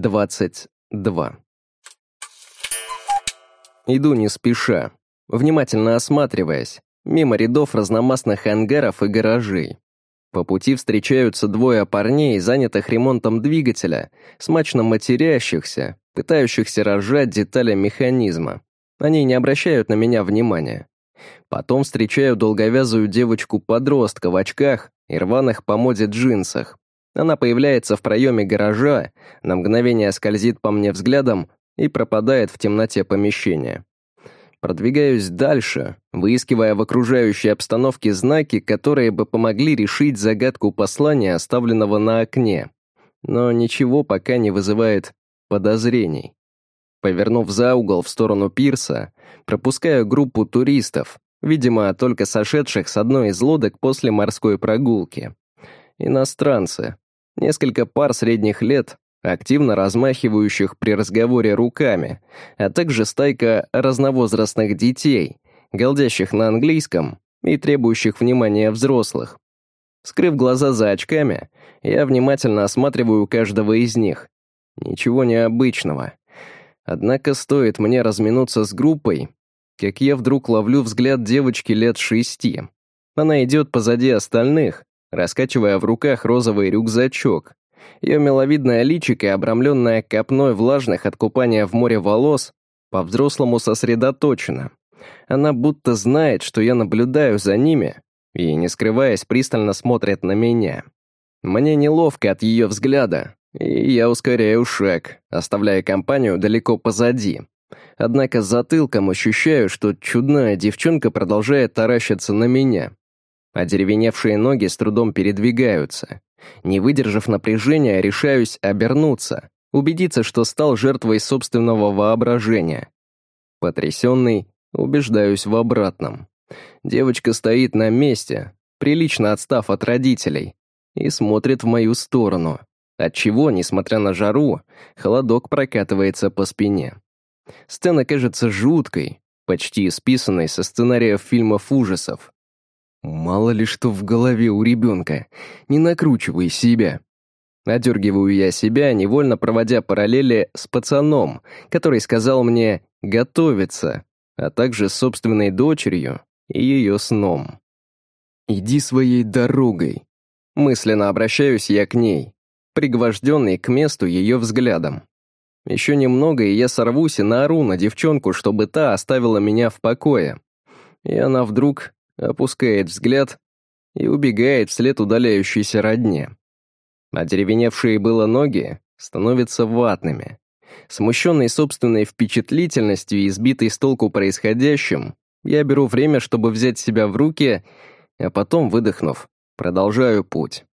22. Иду не спеша, внимательно осматриваясь, мимо рядов разномастных ангаров и гаражей. По пути встречаются двое парней, занятых ремонтом двигателя, смачно матерящихся, пытающихся разжать детали механизма. Они не обращают на меня внимания. Потом встречаю долговязую девочку-подростка в очках и рваных по моде джинсах. Она появляется в проеме гаража, на мгновение скользит по мне взглядом и пропадает в темноте помещения. Продвигаюсь дальше, выискивая в окружающей обстановке знаки, которые бы помогли решить загадку послания, оставленного на окне. Но ничего пока не вызывает подозрений. Повернув за угол в сторону пирса, пропускаю группу туристов, видимо, только сошедших с одной из лодок после морской прогулки. Иностранцы. Несколько пар средних лет, активно размахивающих при разговоре руками, а также стайка разновозрастных детей, голдящих на английском и требующих внимания взрослых. Скрыв глаза за очками, я внимательно осматриваю каждого из них. Ничего необычного. Однако стоит мне разминуться с группой, как я вдруг ловлю взгляд девочки лет шести. Она идет позади остальных, раскачивая в руках розовый рюкзачок, ее миловидное личико, обрамленное копной влажных от купания в море волос, по-взрослому сосредоточено. Она будто знает, что я наблюдаю за ними, и, не скрываясь, пристально смотрит на меня. Мне неловко от ее взгляда, и я ускоряю шаг, оставляя компанию далеко позади. Однако затылком ощущаю, что чудная девчонка продолжает таращиться на меня. Одеревеневшие ноги с трудом передвигаются. Не выдержав напряжения, решаюсь обернуться, убедиться, что стал жертвой собственного воображения. Потрясенный, убеждаюсь в обратном. Девочка стоит на месте, прилично отстав от родителей, и смотрит в мою сторону, отчего, несмотря на жару, холодок прокатывается по спине. Сцена кажется жуткой, почти исписанной со сценариев фильмов ужасов. Мало ли что в голове у ребенка. Не накручивай себя. Одергиваю я себя, невольно проводя параллели с пацаном, который сказал мне «готовиться», а также с собственной дочерью и ее сном. «Иди своей дорогой». Мысленно обращаюсь я к ней, пригвожденный к месту ее взглядом. Еще немного, и я сорвусь и наору на девчонку, чтобы та оставила меня в покое. И она вдруг опускает взгляд и убегает вслед удаляющейся родне. Одеревеневшие было ноги становятся ватными. Смущенный собственной впечатлительностью и сбитый с толку происходящим, я беру время, чтобы взять себя в руки, а потом, выдохнув, продолжаю путь.